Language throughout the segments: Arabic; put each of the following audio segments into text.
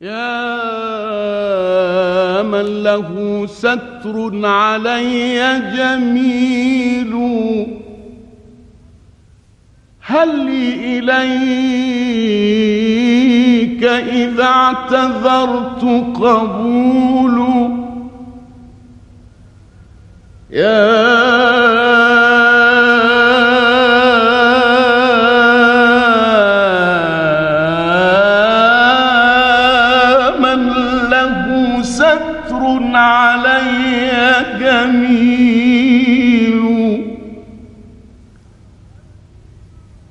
يا من له ستر علي جميل. هل لي إليك إذا اعتذرت قبول؟ يا علي جميل.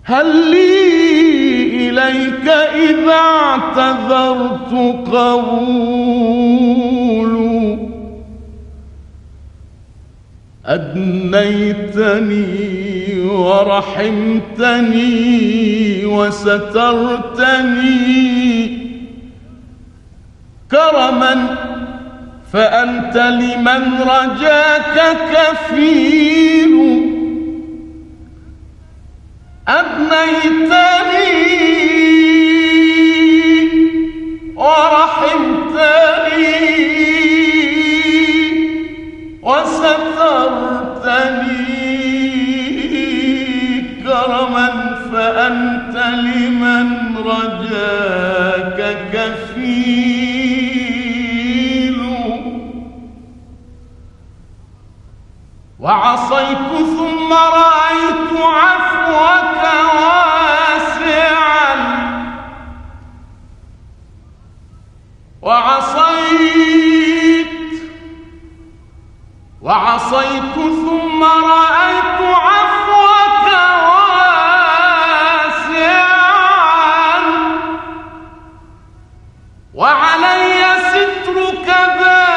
هل لي إليك إذا اعتذرت قبول أدنيتني ورحمتني وسترتني. كرما فأنت لمن رجاك كفيل. أبنيتني ورحمتني وسترتني كرما فأنت لمن رجاك كفيل. وعصيت ثم رأيت عفوك واسعا. وعصيت وعصيت ثم رأيت عفوك واسعا. وعلي سترك دائما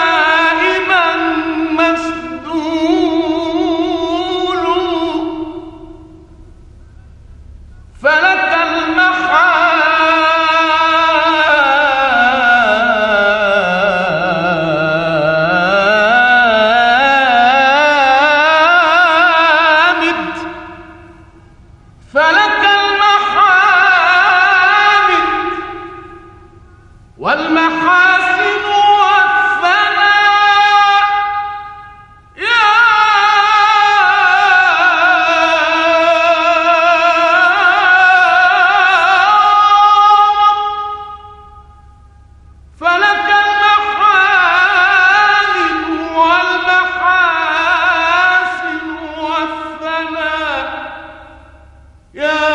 فلك المحامد والمحاسن يا